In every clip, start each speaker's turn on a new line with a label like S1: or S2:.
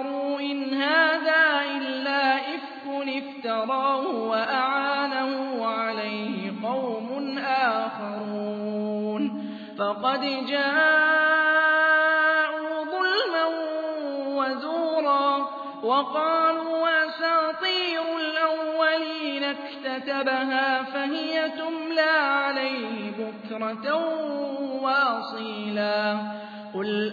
S1: كفروا إن هذا إلا إفك افتراه وأعانه عليه قوم آخرون فقد جاءوا ظلما وزورا وقالوا أساطير الأولين اكتتبها فهي تملى عليه بكرة واصيلا قل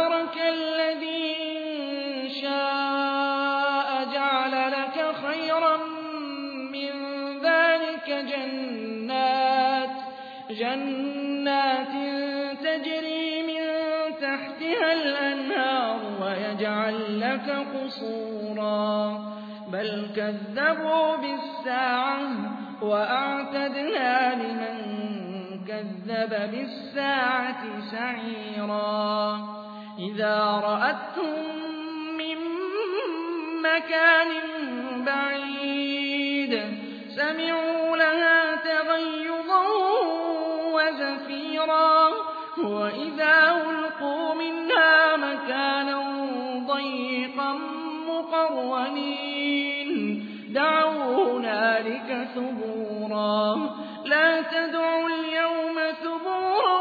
S1: لك قصورا بل كذبوا بالساعة وأعتدنا لمن كذب بالساعة سعيرا إذا رأتهم من مكان بعيد سمعوا لها تغيظا مقرنين دعوا هنالك ثبورا. لا تدعوا اليوم ثبورا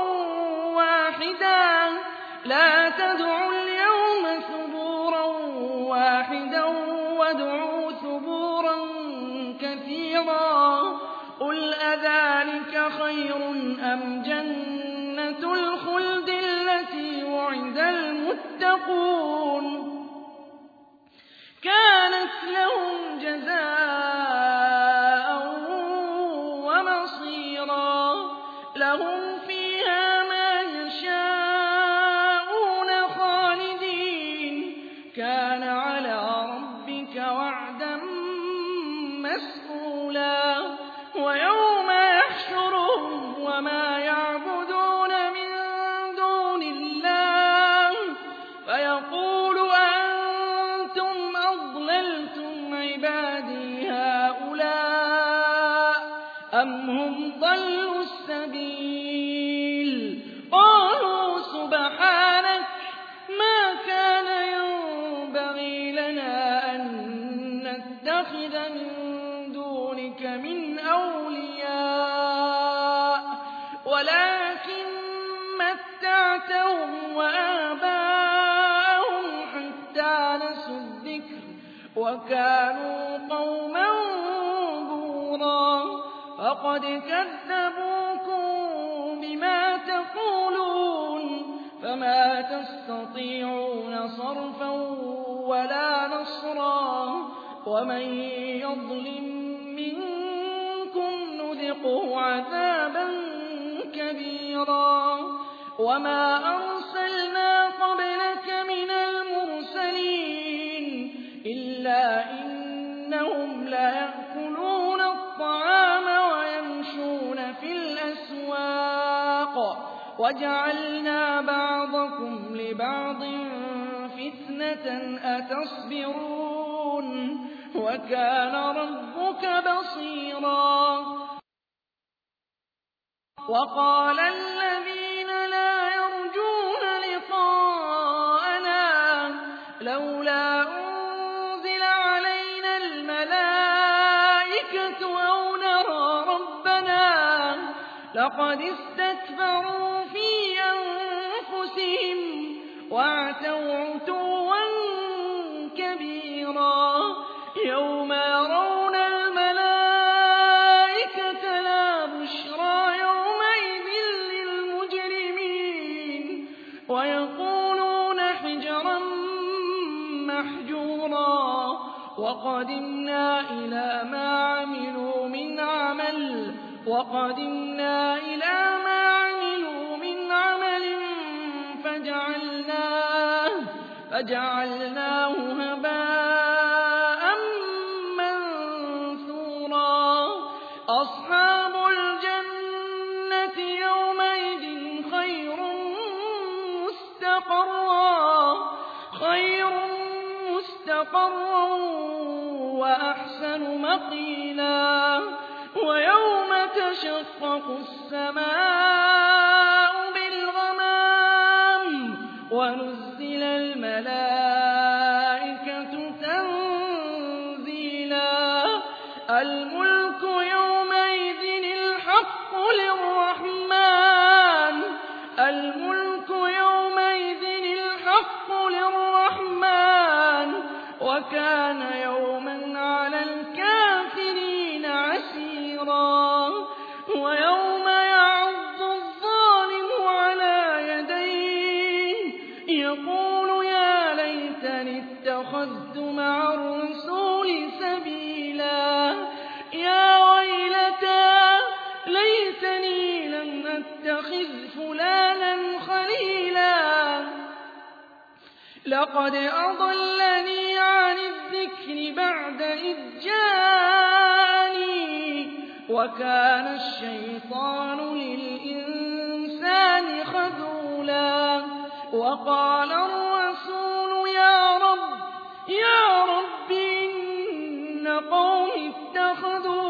S1: واحدا. لا تدعوا اليوم ثبورا واحدا وادعوا ثبورا كثيرا. قل أذلك خير أم جنة الخلد التي وعد المتقون؟ لهم جزاء وكانوا قوما بورا فقد كذبوكم بما تقولون فما تستطيعون صرفا ولا نصرا ومن يظلم منكم نُذِيقُهُ عَذَابًا كَبِيرًا وَمَا أَرْسَلْنَا إِنَّهُمْ لَيَأْكُلُونَ الطَّعَامَ وَيَمْشُونَ فِي الْأَسْوَاقِ. وَجَعَلْنَا بَعْضَكُمْ لِبَعْضٍ فِتْنَةً أَتَصْبِرُونَ. وَكَانَ رَبُّكَ بَصِيرًا. وَقَالَ الَّذِينَ لَقَدِ اسْتَكْبَرُوا فِي أَنفُسِهِمْ وَعَتَوْا عُتُوًّا كَبِيرًا يَوْمَ يَرَوْنَ الْمَلَائِكَةَ لَا بُشْرَىٰ يَوْمَئِذٍ لِّلْمُجْرِمِينَ وَيَقُولُونَ حِجْرًا مَّحْجُورًا وَقَدِمْنَا إِلَىٰ مَا عَمِلُوا مِنْ عَمَلٍ وَقَدِمْنَا فَجَعَلْنَاهُ فَجَعَلْنَاهُ هَبَاءً مَّنثُورًا. أَصْحَابُ الْجَنَّةِ يَوْمَئِذٍ خَيْرٌ مُّسْتَقَرًّا وَأَحْسَنُ مَقِيلًا. وَيَوْمَ تَشَقَّقُ السَّمَاءُ لَمْ أَتَّخِذْ فُلَانًا خَلِيلًا. لَّقَدْ أَضَلَّنِي عَنِ الذِّكْرِ بَعْدَ إِذْ جَاءَنِي ۚ وَكَانَ الشَّيْطَانُ لِلْإِنسَانِ خَذُولًا. وَقَالَ الرَّسُولُ يَا رَبِّ إِنَّ قَوْمِي اتَّخَذُوا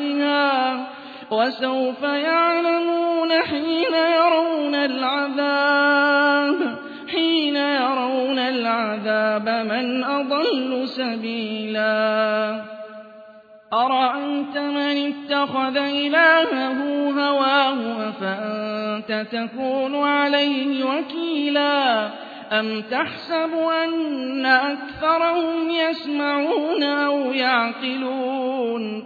S1: وسوف يعلمون حين يرون العذاب حين يرون العذاب من أضل سبيلا. أرأيت من اتخذ إلهه هواه فأنت تكون عليه وكيلا؟ أم تحسب أن أكثرهم يسمعون أو يعقلون؟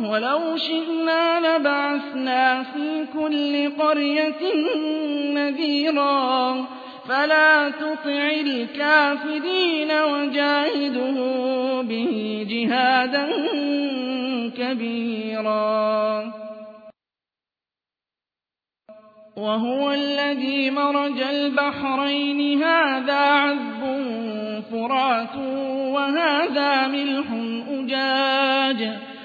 S1: ولو شئنا لبعثنا في كل قرية نذيرا. فلا تطع الكافرين وجاهده به جهادا كبيرا. وهو الذي مرج البحرين. هذا عذب فرات وهذا ملح أجاج.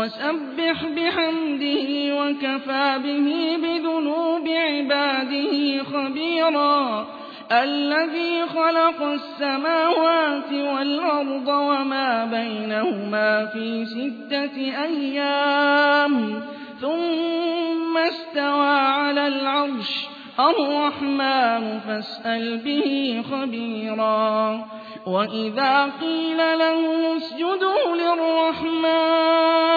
S1: وسبح بحمده وكفى به بذنوب عباده خبيرا الذي خلق السماوات والأرض وما بينهما في ستة أيام ثم استوى على العرش الرحمن فاسأل به خبيرا وإذا قيل له اسجدوا للرحمن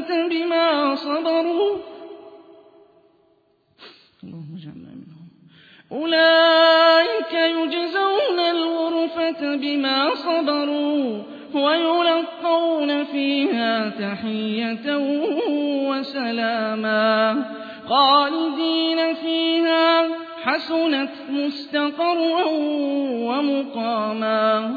S1: بما صبروا. اللهم اجعلنا منهم. أولئك يجزون الغرفة بما صبروا ويلقون فيها تحية وسلاما. خالدين فيها. حسنت مستقرا ومقاما.